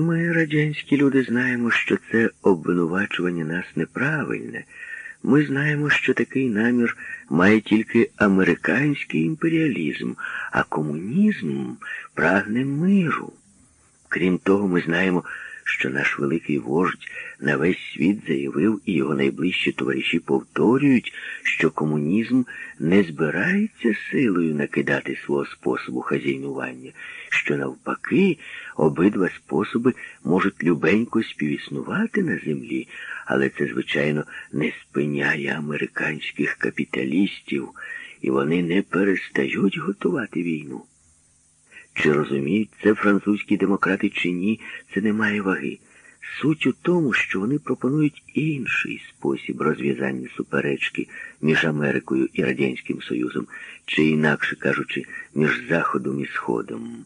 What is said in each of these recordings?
Ми, радянські люди, знаємо, що це обвинувачування нас неправильне. Ми знаємо, що такий намір має тільки американський імперіалізм, а комунізм прагне миру. Крім того, ми знаємо, що наш великий вождь на весь світ заявив, і його найближчі товариші повторюють, що комунізм не збирається силою накидати свого способу хазяйнування, що навпаки обидва способи можуть любенько співіснувати на землі, але це, звичайно, не спиняє американських капіталістів, і вони не перестають готувати війну. Чи розуміють це французькі демократи чи ні, це не має ваги. Суть у тому, що вони пропонують інший спосіб розв'язання суперечки між Америкою і Радянським Союзом, чи, інакше кажучи, між Заходом і Сходом.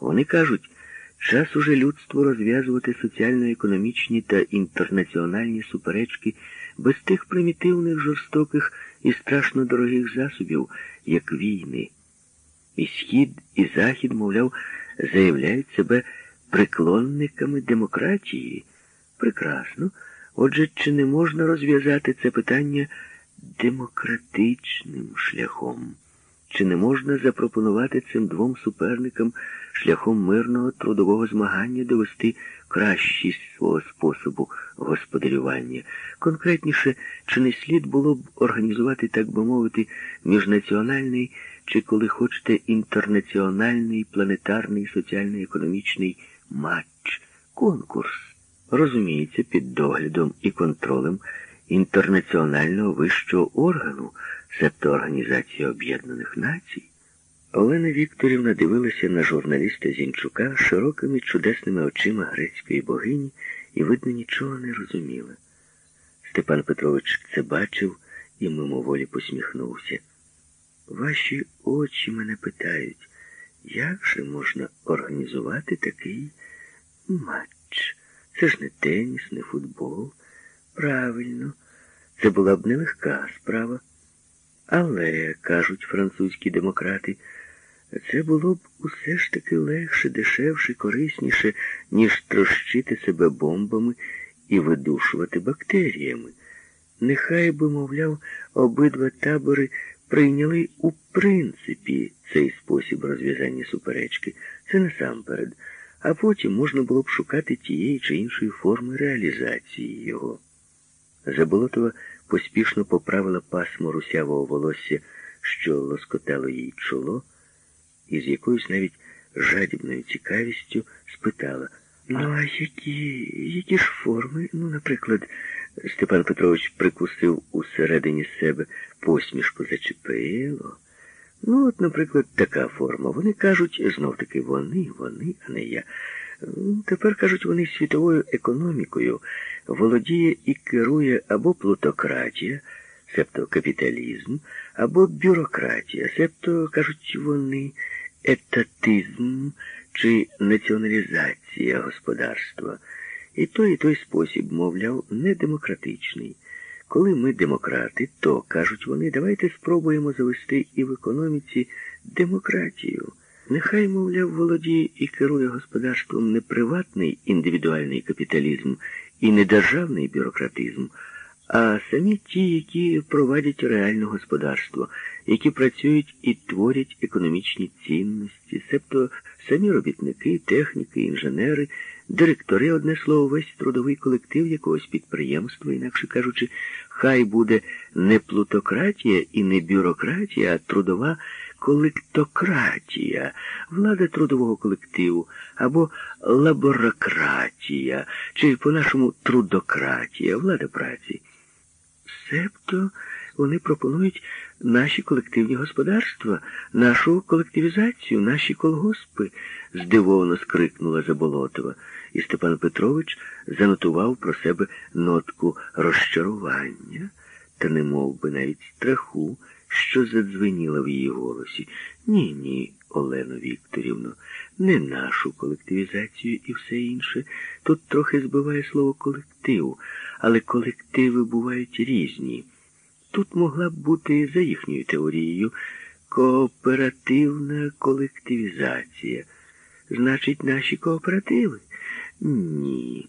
Вони кажуть, час уже людству розв'язувати соціально-економічні та інтернаціональні суперечки без тих примітивних, жорстоких і страшно дорогих засобів, як війни. І Схід, і Захід, мовляв, заявляють себе приклонниками демократії. Прекрасно. Отже, чи не можна розв'язати це питання демократичним шляхом? Чи не можна запропонувати цим двом суперникам шляхом мирного трудового змагання довести кращість свого способу господарювання? Конкретніше, чи не слід було б організувати, так би мовити, міжнаціональний чи, коли хочете, інтернаціональний планетарний соціально-економічний матч, конкурс, розуміється, під доглядом і контролем інтернаціонального вищого органу, себто Організації Об'єднаних Націй. Олена Вікторівна дивилася на журналіста Зінчука широкими чудесними очима грецької богині і, видно, нічого не розуміла. Степан Петрович це бачив і мимоволі посміхнувся. Ваші очі мене питають, як же можна організувати такий матч? Це ж не теніс, не футбол. Правильно, це була б нелегка справа. Але, кажуть французькі демократи, це було б усе ж таки легше, дешевше, корисніше, ніж трощити себе бомбами і видушувати бактеріями. Нехай би, мовляв, обидва табори прийняли у принципі цей спосіб розв'язання суперечки. Це насамперед, а потім можна було б шукати тієї чи іншої форми реалізації його. Заболотова поспішно поправила пасмо русявого волосся, що лоскотало їй чоло, і з якоюсь навіть жадібною цікавістю спитала, ну, а які, які ж форми, ну, наприклад, Степан Петрович прикусив усередині себе посмішку зачепило. Ну, от, наприклад, така форма. Вони кажуть, знов таки вони, вони, а не я. Тепер кажуть, вони світовою економікою володіє і керує або плутократія, себто капіталізм, або бюрократія, себто кажуть вони етатизм чи націоналізація господарства. І той, і той спосіб, мовляв, не демократичний. Коли ми демократи, то, кажуть вони, давайте спробуємо завести і в економіці демократію. Нехай, мовляв, володіє і керує господарством не приватний індивідуальний капіталізм і не державний бюрократизм, а самі ті, які провадять реальне господарство, які працюють і творять економічні цінності, себто самі робітники, техніки, інженери, директори, одне слово, весь трудовий колектив якогось підприємства, інакше кажучи, хай буде не плутократія і не бюрократія, а трудова колектократія, влада трудового колективу або лаборократія, чи по-нашому трудократія, влада праці. Себто вони пропонують наші колективні господарства, нашу колективізацію, наші колгоспи, здивовано скрикнула Заболотова, і Степан Петрович занотував про себе нотку розчарування та не мов би навіть страху, що задзвеніла в її голосі. Ні, ні, Олено Вікторівно, не нашу колективізацію і все інше. Тут трохи збиває слово колектив, але колективи бувають різні. Тут могла б бути, за їхньою теорією, кооперативна колективізація. Значить, наші кооперативи. Ні,